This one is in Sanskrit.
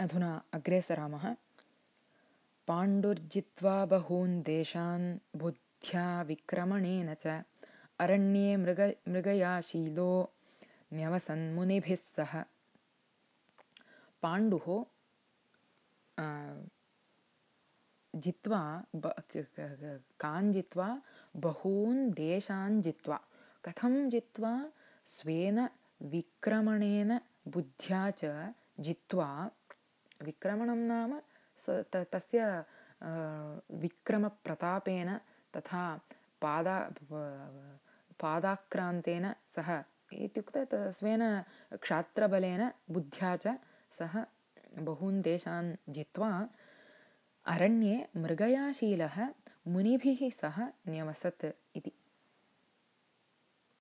अधुना अग्रे सरामः। पाण्डुर्जित्वा बहून् देशान् बुद्ध्या विक्रमणेन च अरण्ये मृग मृगयाशीलो न्यवसन्मुनिभिः सह। पाण्डुः जित्वा कान् जित्वा बहून् देशान् जित्वा। कथं जित्वा? स्वेन विक्रमणेन बुद्ध्या च जित्वा विक्रमणं नाम तस्य विक्रमप्रतापेन तथा पादा पादाक्रान्तेन सह इत्युक्ते स्वेन क्षात्रबलेन बुद्ध्या च सः बहून् देशान् जित्वा अरण्ये मृगयाशीलः मुनिभिः सह न्यवसत् इति